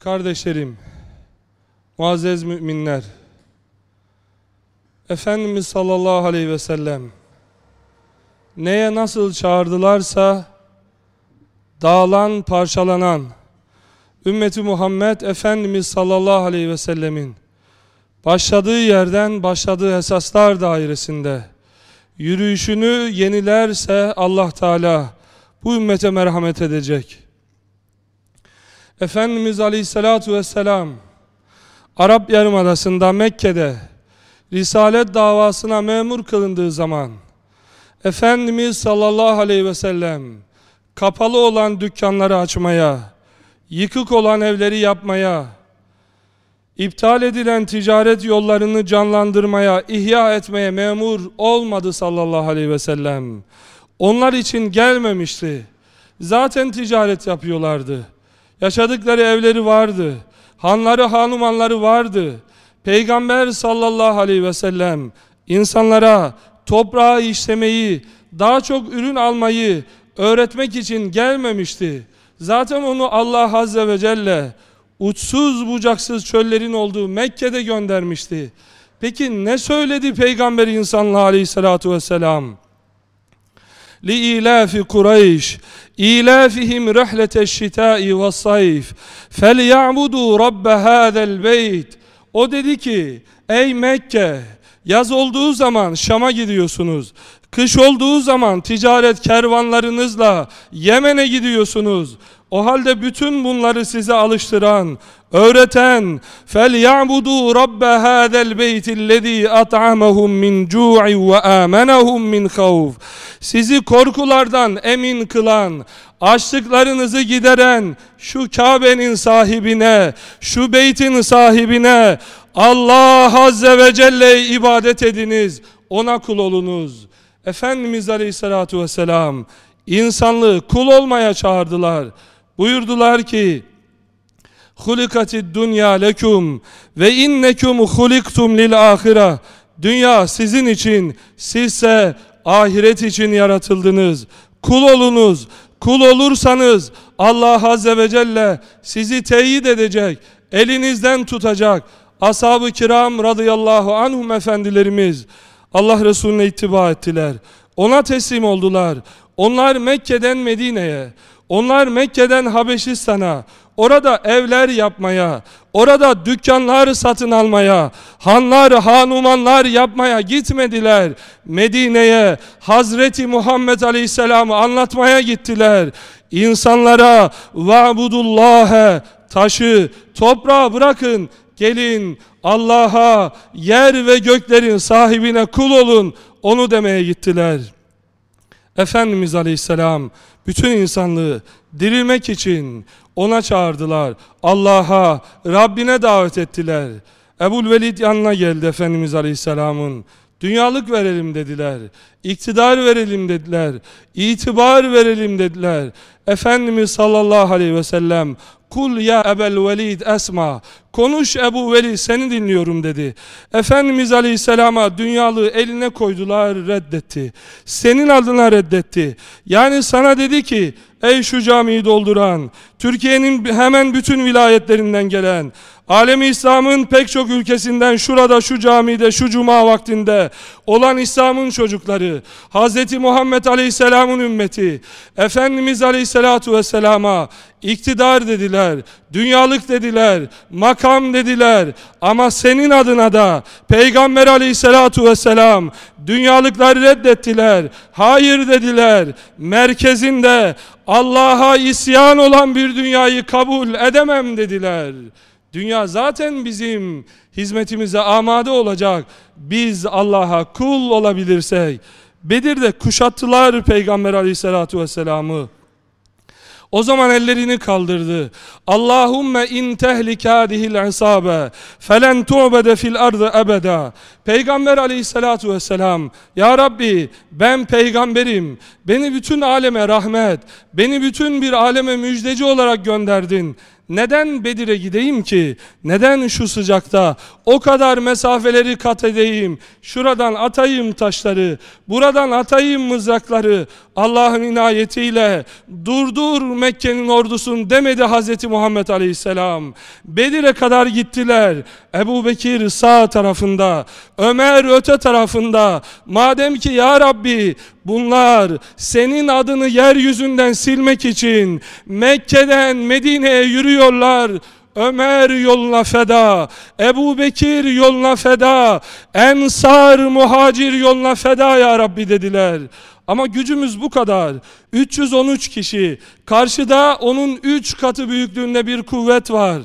Kardeşlerim, muazzez müminler, Efendimiz sallallahu aleyhi ve sellem neye nasıl çağırdılarsa dağılan, parçalanan ümmeti Muhammed Efendimiz sallallahu aleyhi ve sellemin başladığı yerden başladığı esaslar dairesinde yürüyüşünü yenilerse Allah Teala bu ümmete merhamet edecek. Efendimiz Aleyhisselatu Vesselam Arap Yarımadası'nda Mekke'de Risalet davasına memur kılındığı zaman Efendimiz sallallahu aleyhi ve kapalı olan dükkanları açmaya, yıkık olan evleri yapmaya, iptal edilen ticaret yollarını canlandırmaya, ihya etmeye memur olmadı sallallahu aleyhi ve. Onlar için gelmemişti. Zaten ticaret yapıyorlardı. Yaşadıkları evleri vardı. Hanları, hanumanları vardı. Peygamber sallallahu aleyhi ve sellem insanlara toprağı işlemeyi, daha çok ürün almayı öğretmek için gelmemişti. Zaten onu Allah Azze ve Celle uçsuz bucaksız çöllerin olduğu Mekke'de göndermişti. Peki ne söyledi Peygamber insanlığa aleyhissalatu vesselam? لإيلاف قريش إيلافهم رحلة الشتاء والصيف فليعبدوا رب هذا البيت O dedi ki ey Mekke yaz olduğu zaman Şam'a gidiyorsunuz. Kış olduğu zaman ticaret kervanlarınızla Yemen'e gidiyorsunuz. O halde bütün bunları size alıştıran, öğreten فَلْيَعْبُدُوا رَبَّ هَذَا الْبَيْتِ الَّذ۪ي أَطْعَمَهُمْ مِنْ جُوعٍ وَآمَنَهُمْ مِنْ خَوْفٍ sizi korkulardan emin kılan, açlıklarınızı gideren şu Kabe'nin sahibine, şu beytin sahibine Allah Azze ve Celle'ye ibadet ediniz, ona kul olunuz. Efendimiz Aleyhisselatü Vesselam insanlığı kul olmaya çağırdılar. Buyurdular ki Hulikatid dünya lekum ve innekum huliktum lil ahire. Dünya sizin için, sizse ahiret için yaratıldınız. Kul olunuz. Kul olursanız Allah Azze ve Celle sizi teyit edecek, elinizden tutacak. Ashab-ı kiram radıyallahu anhum efendilerimiz Allah Resulüne ittiba ettiler. Ona teslim oldular. Onlar Mekke'den Medine'ye, onlar Mekke'den Habeşistan'a, orada evler yapmaya, orada dükkanlar satın almaya, hanlar, hanumanlar yapmaya gitmediler. Medine'ye Hazreti Muhammed Aleyhisselam'ı anlatmaya gittiler. İnsanlara va'budullâhe taşı, toprağı bırakın, gelin Allah'a, yer ve göklerin sahibine kul olun, onu demeye gittiler. Efendimiz Aleyhisselam bütün insanlığı dirilmek için ona çağırdılar. Allah'a, Rabbine davet ettiler. Ebul Velid yanına geldi Efendimiz Aleyhisselam'ın. Dünyalık verelim dediler. İktidar verelim dediler. İtibar verelim dediler. Efendimiz sallallahu aleyhi ve sellem Kul ya Ebel Velid esma. Konuş Ebu Velid seni dinliyorum dedi. Efendimiz Aleyhisselam'a dünyalığı eline koydular reddetti. Senin adına reddetti. Yani sana dedi ki ey şu camiyi dolduran, Türkiye'nin hemen bütün vilayetlerinden gelen, Alemi İslam'ın pek çok ülkesinden şurada şu camide şu cuma vaktinde olan İslam'ın çocukları, Hz. Muhammed Aleyhisselam'ın ümmeti, Efendimiz Aleyhisselatu Vesselam'a iktidar dediler, dünyalık dediler, makam dediler ama senin adına da Peygamber Aleyhisselatu Vesselam dünyalıkları reddettiler, hayır dediler, merkezinde Allah'a isyan olan bir dünyayı kabul edemem dediler. Dünya zaten bizim hizmetimize amade olacak. Biz Allah'a kul olabilirsek. Bedir'de kuşattılar Peygamber aleyhissalatu vesselam'ı. O zaman ellerini kaldırdı. Allahumme in tehlik hadihil isabe felen tu'bede fil ardı ebeda. Peygamber aleyhissalatu vesselam Ya Rabbi ben peygamberim. Beni bütün aleme rahmet, beni bütün bir aleme müjdeci olarak gönderdin. Neden Bedir'e gideyim ki? Neden şu sıcakta? O kadar mesafeleri kat edeyim. Şuradan atayım taşları. Buradan atayım mızrakları. Allah'ın inayetiyle durdur Mekke'nin ordusun demedi Hazreti Muhammed Aleyhisselam. Bedir'e kadar gittiler. Ebu Bekir sağ tarafında, Ömer öte tarafında. Madem ki ya Rabbi bunlar senin adını yeryüzünden silmek için Mekke'den Medine'ye yürüyorlar. Ömer yoluna feda, Ebu Bekir yoluna feda, Ensar muhacir yoluna feda ya Rabbi dediler. Ama gücümüz bu kadar. 313 kişi. Karşıda onun 3 katı büyüklüğünde bir kuvvet var.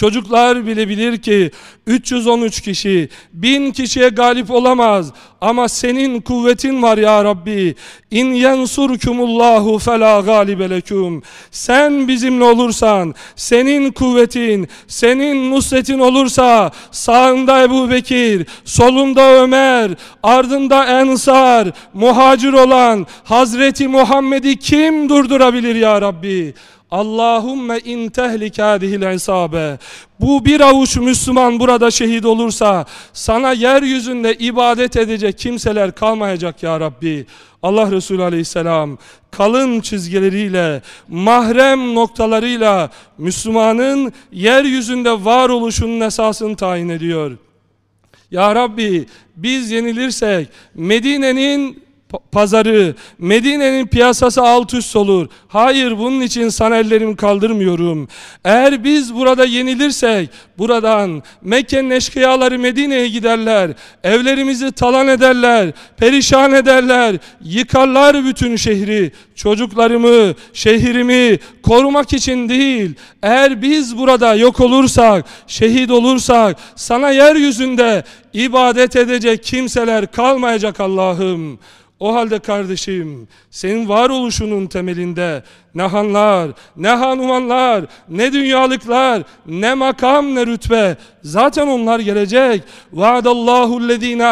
Çocuklar bile bilir ki 313 kişi, 1000 kişiye galip olamaz. Ama senin kuvvetin var ya Rabbi. İn yensurkumullahu fela galibe lekum. Sen bizimle olursan, senin kuvvetin, senin nusretin olursa sağında Ebu Bekir, solunda Ömer, ardında Ensar, muhacir olan Hazreti Muhammed'i kim durdurabilir ya Rabbi? Allahümme in tehlik hadihil isabe. Bu bir avuç Müslüman burada şehit olursa sana yeryüzünde ibadet edecek kimseler kalmayacak ya Rabbi. Allah Resulü Aleyhisselam kalın çizgileriyle, mahrem noktalarıyla Müslümanın yeryüzünde varoluşunun esasını tayin ediyor. Ya Rabbi biz yenilirsek Medine'nin pazarı, Medine'nin piyasası alt üst olur. Hayır bunun için sana ellerimi kaldırmıyorum. Eğer biz burada yenilirsek buradan Mekke'nin eşkıyaları Medine'ye giderler. Evlerimizi talan ederler, perişan ederler, yıkarlar bütün şehri. Çocuklarımı, şehrimi korumak için değil. Eğer biz burada yok olursak, şehit olursak sana yeryüzünde ibadet edecek kimseler kalmayacak Allah'ım. O halde kardeşim senin varoluşunun temelinde ne hanlar, ne hanumanlar, ne dünyalıklar, ne makam ne rütbe zaten onlar gelecek.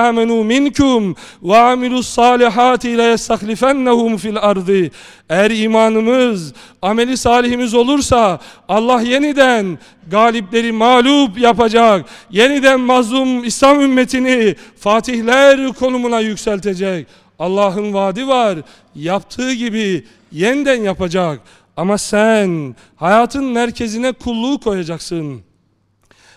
Amenu minkum ve amilus salihati le yestahlifennehum fil ardı. Eğer imanımız, ameli salihimiz olursa Allah yeniden galipleri mağlup yapacak. Yeniden mazlum İslam ümmetini fatihler konumuna yükseltecek. Allah'ın vaadi var. Yaptığı gibi yeniden yapacak. Ama sen hayatın merkezine kulluğu koyacaksın.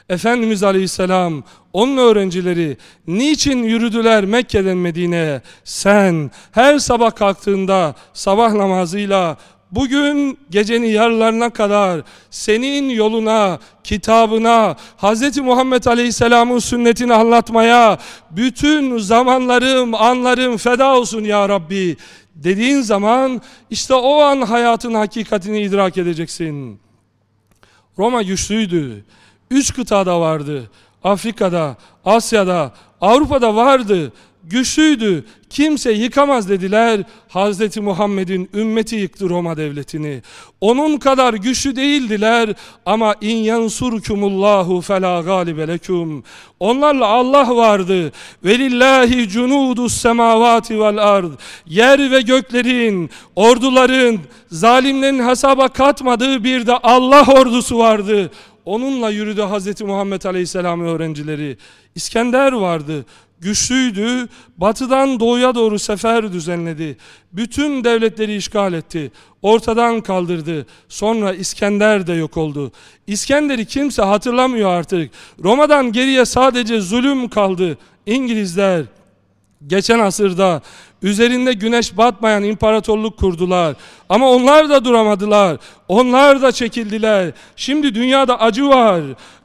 Efendimiz Aleyhisselam onun öğrencileri niçin yürüdüler Mekke'den Medine'ye? Sen her sabah kalktığında sabah namazıyla Bugün gecenin yarılarına kadar senin yoluna, kitabına, Hz. Muhammed Aleyhisselam'ın sünnetini anlatmaya bütün zamanlarım, anlarım feda olsun ya Rabbi dediğin zaman işte o an hayatın hakikatini idrak edeceksin. Roma güçlüydü. Üç kıtada vardı. Afrika'da, Asya'da, Avrupa'da vardı güçlüydü. Kimse yıkamaz dediler. Hazreti Muhammed'in ümmeti yıktı Roma devletini. Onun kadar güçlü değildiler ama in yansurkumullahu fela galibe lekum. Onlarla Allah vardı. Velillahi cunudus semavati vel ard. Yer ve göklerin, orduların, zalimlerin hesaba katmadığı bir de Allah ordusu vardı. Onunla yürüdü Hazreti Muhammed Aleyhisselam öğrencileri. İskender vardı güçlüydü. Batıdan doğuya doğru sefer düzenledi. Bütün devletleri işgal etti. Ortadan kaldırdı. Sonra İskender de yok oldu. İskender'i kimse hatırlamıyor artık. Roma'dan geriye sadece zulüm kaldı. İngilizler geçen asırda üzerinde güneş batmayan imparatorluk kurdular. Ama onlar da duramadılar. Onlar da çekildiler. Şimdi dünyada acı var.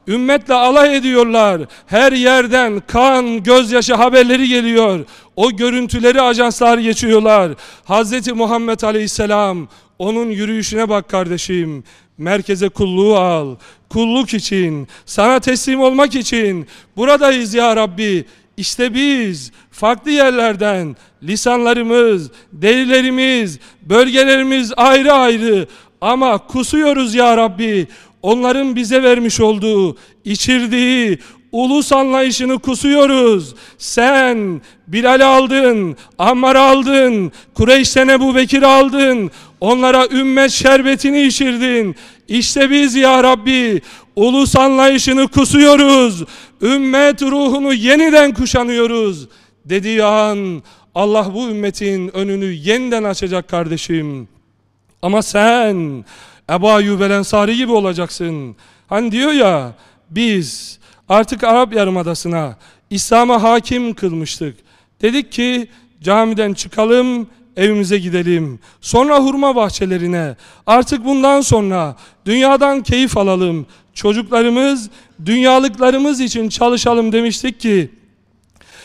Ümmetle alay ediyorlar. Her yerden kan, gözyaşı haberleri geliyor. O görüntüleri ajanslar geçiyorlar. Hz. Muhammed Aleyhisselam onun yürüyüşüne bak kardeşim. Merkeze kulluğu al. Kulluk için, sana teslim olmak için buradayız ya Rabbi. İşte biz farklı yerlerden lisanlarımız, delilerimiz, bölgelerimiz ayrı ayrı ama kusuyoruz ya Rabbi. Onların bize vermiş olduğu, içirdiği ulus anlayışını kusuyoruz. Sen Bilal aldın, Ammar aldın, Kureyş'ten Ebu Bekir aldın. Onlara ümmet şerbetini içirdin. İşte biz ya Rabbi ulus anlayışını kusuyoruz. Ümmet ruhunu yeniden kuşanıyoruz. Dediği an Allah bu ümmetin önünü yeniden açacak kardeşim. Ama sen Ebu Ayyub Ensari gibi olacaksın. Hani diyor ya biz artık Arap Yarımadası'na İslam'a hakim kılmıştık. Dedik ki camiden çıkalım evimize gidelim. Sonra hurma bahçelerine. Artık bundan sonra dünyadan keyif alalım çocuklarımız, dünyalıklarımız için çalışalım demiştik ki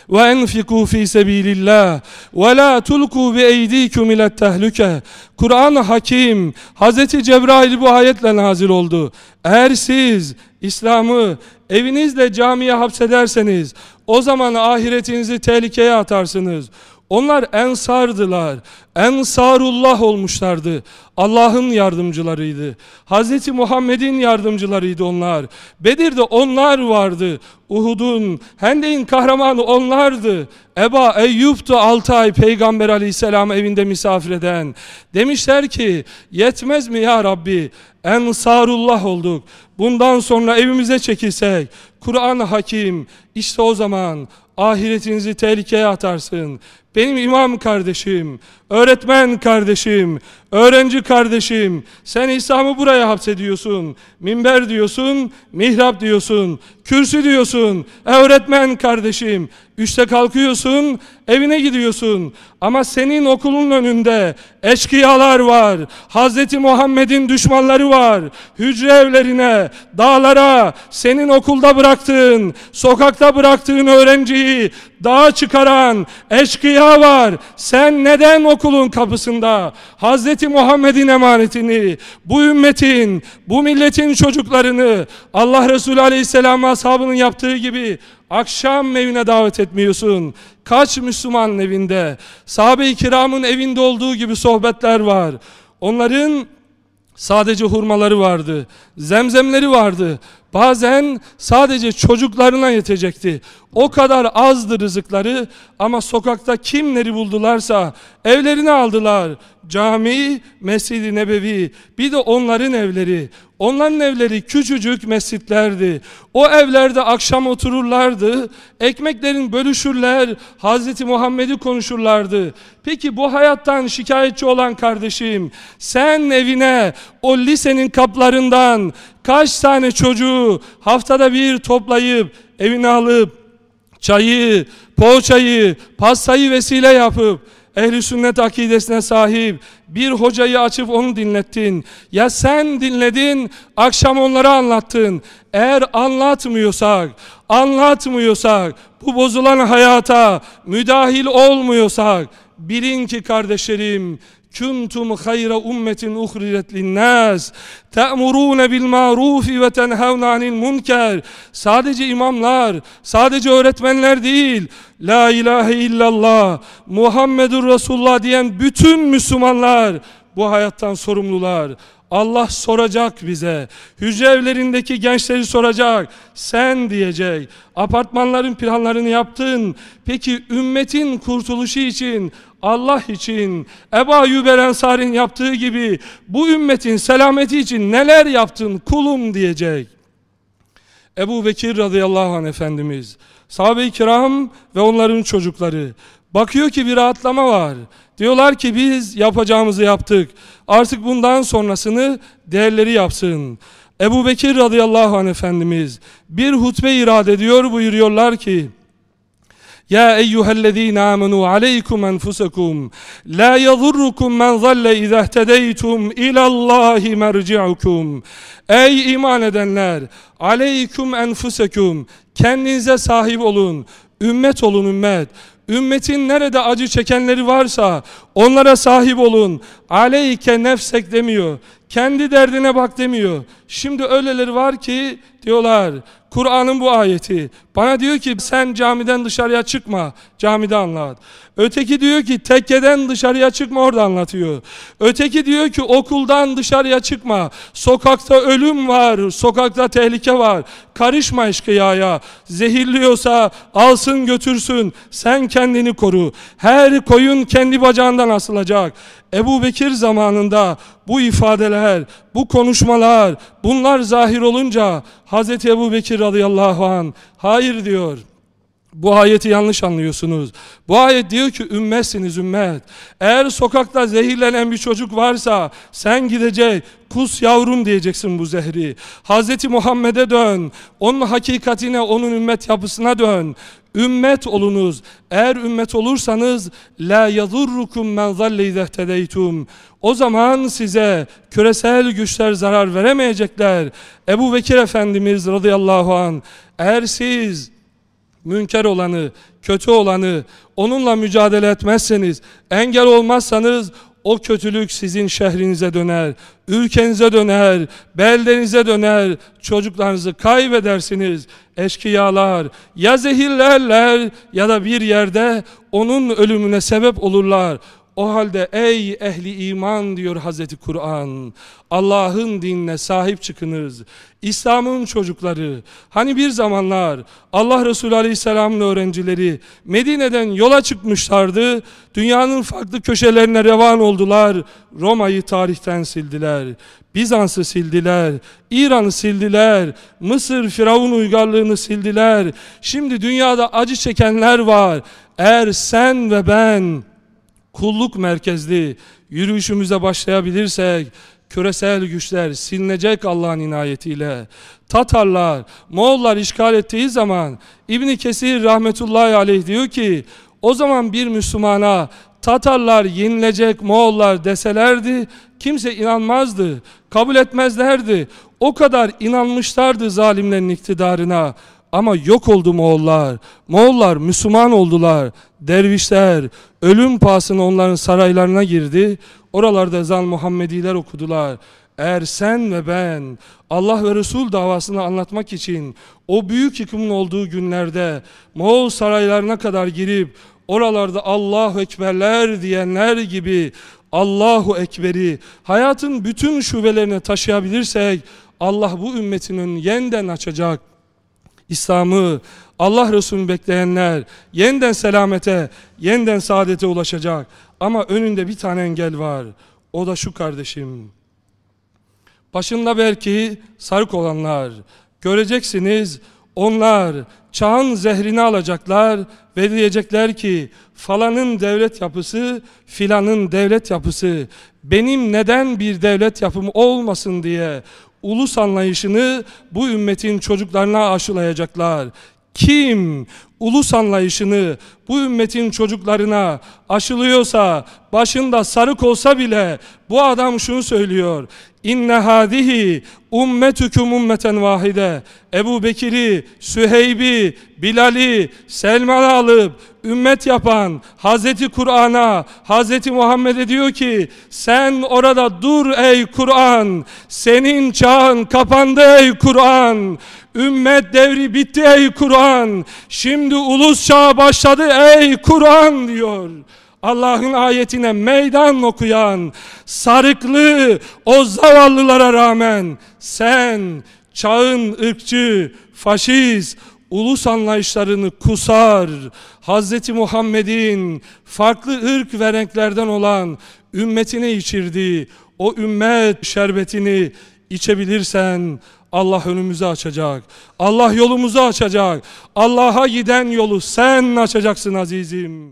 وَاَنْفِقُوا ف۪ي سَب۪يلِ اللّٰهِ وَلَا تُلْقُوا بِاَيْد۪يكُمْ اِلَى التَّهْلُكَ Kur'an Hakim, Hz. Cebrail bu ayetle nazil oldu. Eğer siz İslam'ı evinizle camiye hapsederseniz, o zaman ahiretinizi tehlikeye atarsınız. Onlar ensardılar. Ensarullah olmuşlardı. Allah'ın yardımcılarıydı. Hz. Muhammed'in yardımcılarıydı onlar. Bedir'de onlar vardı. Uhud'un, Hendek'in kahramanı onlardı. Eba Eyyub'tu 6 ay Peygamber aleyhisselam evinde misafir eden. Demişler ki yetmez mi ya Rabbi? Ensarullah olduk. Bundan sonra evimize çekilsek. Kur'an hakim. İşte o zaman ahiretinizi tehlikeye atarsın. Benim imam kardeşim, öğretmen kardeşim, öğrenci kardeşim, sen İslam'ı buraya hapsediyorsun. Minber diyorsun, mihrap diyorsun, kürsü diyorsun, öğretmen kardeşim. Üçte kalkıyorsun, evine gidiyorsun. Ama senin okulun önünde eşkıyalar var. Hazreti Muhammed'in düşmanları var. Hücre evlerine, dağlara, senin okulda bıraktığın, sokakta bıraktığın öğrenciyi dağa çıkaran eşkıya var. Sen neden okulun kapısında Hazreti Muhammed'in emanetini, bu ümmetin, bu milletin çocuklarını Allah Resulü Aleyhisselam ashabının yaptığı gibi akşam evine davet etmiyorsun. Kaç Müslüman evinde, sahabe-i kiramın evinde olduğu gibi sohbetler var. Onların sadece hurmaları vardı, zemzemleri vardı. Bazen sadece çocuklarına yetecekti. O kadar azdı rızıkları ama sokakta kimleri buldularsa evlerini aldılar. Cami, Mescid-i Nebevi, bir de onların evleri. Onların evleri küçücük mescitlerdi. O evlerde akşam otururlardı. Ekmeklerin bölüşürler. Hazreti Muhammed'i konuşurlardı. Peki bu hayattan şikayetçi olan kardeşim, sen evine o lisenin kaplarından kaç tane çocuğu haftada bir toplayıp evine alıp çayı, poğaçayı, pastayı vesile yapıp ehli sünnet akidesine sahip bir hocayı açıp onu dinlettin. Ya sen dinledin, akşam onlara anlattın. Eğer anlatmıyorsak, anlatmıyorsak, bu bozulan hayata müdahil olmuyorsak, bilin ki kardeşlerim, kuntum hayra ummetin uhriret linnas te'murun bil maruf ve tenhavun anil sadece imamlar sadece öğretmenler değil la ilahe illallah Muhammedur Resulullah diyen bütün Müslümanlar bu hayattan sorumlular Allah soracak bize. Hücre evlerindeki gençleri soracak. Sen diyecek. Apartmanların planlarını yaptın. Peki ümmetin kurtuluşu için Allah için Ebu Ayyub el Ensar'ın yaptığı gibi bu ümmetin selameti için neler yaptın kulum diyecek. Ebu Bekir radıyallahu anh Efendimiz, sahabe-i kiram ve onların çocukları bakıyor ki bir rahatlama var. Diyorlar ki biz yapacağımızı yaptık. Artık bundan sonrasını değerleri yapsın. Ebu Bekir radıyallahu anh Efendimiz bir hutbe irad ediyor buyuruyorlar ki ya eyyühellezine amenu aleykum enfusekum la yadurrukum men zalle izahtedeytum ilallahi merci'ukum Ey iman edenler aleykum enfusekum kendinize sahip olun ümmet olun ümmet ümmetin nerede acı çekenleri varsa onlara sahip olun aleyke nefsek demiyor kendi derdine bak demiyor şimdi öyleleri var ki diyorlar Kur'an'ın bu ayeti. Bana diyor ki sen camiden dışarıya çıkma. Camide anlat. Öteki diyor ki tekkeden dışarıya çıkma orada anlatıyor. Öteki diyor ki okuldan dışarıya çıkma. Sokakta ölüm var. Sokakta tehlike var. Karışma eşkıyaya. Zehirliyorsa alsın götürsün. Sen kendini koru. Her koyun kendi bacağından asılacak. Ebu Bekir zamanında bu ifadeler bu konuşmalar, bunlar zahir olunca Hz. Ebu Bekir radıyallahu an hayır diyor. Bu ayeti yanlış anlıyorsunuz. Bu ayet diyor ki ümmetsiniz ümmet. Eğer sokakta zehirlenen bir çocuk varsa sen gidecek kus yavrum diyeceksin bu zehri. Hazreti Muhammed'e dön. Onun hakikatine, onun ümmet yapısına dön. Ümmet olunuz. Eğer ümmet olursanız la yadurrukum men zalle. O zaman size küresel güçler zarar veremeyecekler. Ebu Bekir Efendimiz radıyallahu an eğer siz münker olanı, kötü olanı onunla mücadele etmezseniz, engel olmazsanız o kötülük sizin şehrinize döner, ülkenize döner, beldenize döner, çocuklarınızı kaybedersiniz. Eşkıyalar ya zehirlerler ya da bir yerde onun ölümüne sebep olurlar. O halde ey ehli iman diyor Hazreti Kur'an. Allah'ın dinine sahip çıkınız. İslam'ın çocukları. Hani bir zamanlar Allah Resulü Aleyhisselam'ın öğrencileri Medine'den yola çıkmışlardı. Dünyanın farklı köşelerine revan oldular. Roma'yı tarihten sildiler. Bizans'ı sildiler. İran'ı sildiler. Mısır Firavun uygarlığını sildiler. Şimdi dünyada acı çekenler var. Eğer sen ve ben kulluk merkezli yürüyüşümüze başlayabilirsek küresel güçler silinecek Allah'ın inayetiyle. Tatarlar, Moğollar işgal ettiği zaman İbn Kesir rahmetullahi aleyh diyor ki o zaman bir Müslümana Tatarlar yenilecek Moğollar deselerdi kimse inanmazdı, kabul etmezlerdi. O kadar inanmışlardı zalimlerin iktidarına. Ama yok oldu Moğollar. Moğollar Müslüman oldular. Dervişler ölüm pahasına onların saraylarına girdi. Oralarda ezan Muhammediler okudular. Eğer sen ve ben Allah ve Resul davasını anlatmak için o büyük yıkımın olduğu günlerde Moğol saraylarına kadar girip oralarda Allahu Ekberler diyenler gibi Allahu Ekber'i hayatın bütün şubelerine taşıyabilirsek Allah bu ümmetin önünü yeniden açacak. İslam'ı, Allah Resulü'nü bekleyenler yeniden selamete, yeniden saadete ulaşacak. Ama önünde bir tane engel var. O da şu kardeşim. Başında belki sarık olanlar. Göreceksiniz onlar çağın zehrini alacaklar ve diyecekler ki falanın devlet yapısı filanın devlet yapısı benim neden bir devlet yapım olmasın diye ulus anlayışını bu ümmetin çocuklarına aşılayacaklar. Kim ulus anlayışını bu ümmetin çocuklarına aşılıyorsa, başında sarık olsa bile bu adam şunu söylüyor. İnne hadihi ummetüküm ummeten vahide. Ebu Bekir'i, Süheyb'i, Bilal'i, Selman'ı alıp ümmet yapan Hazreti Kur'an'a, Hazreti Muhammed'e diyor ki sen orada dur ey Kur'an. Senin çağın kapandı ey Kur'an. Ümmet devri bitti ey Kur'an. Şimdi ulus çağı başladı ey Kur'an diyor. Allah'ın ayetine meydan okuyan sarıklı o zavallılara rağmen sen çağın ırkçı, faşist, ulus anlayışlarını kusar. Hz. Muhammed'in farklı ırk ve renklerden olan ümmetine içirdiği o ümmet şerbetini içebilirsen Allah önümüzü açacak. Allah yolumuzu açacak. Allah'a giden yolu sen açacaksın azizim.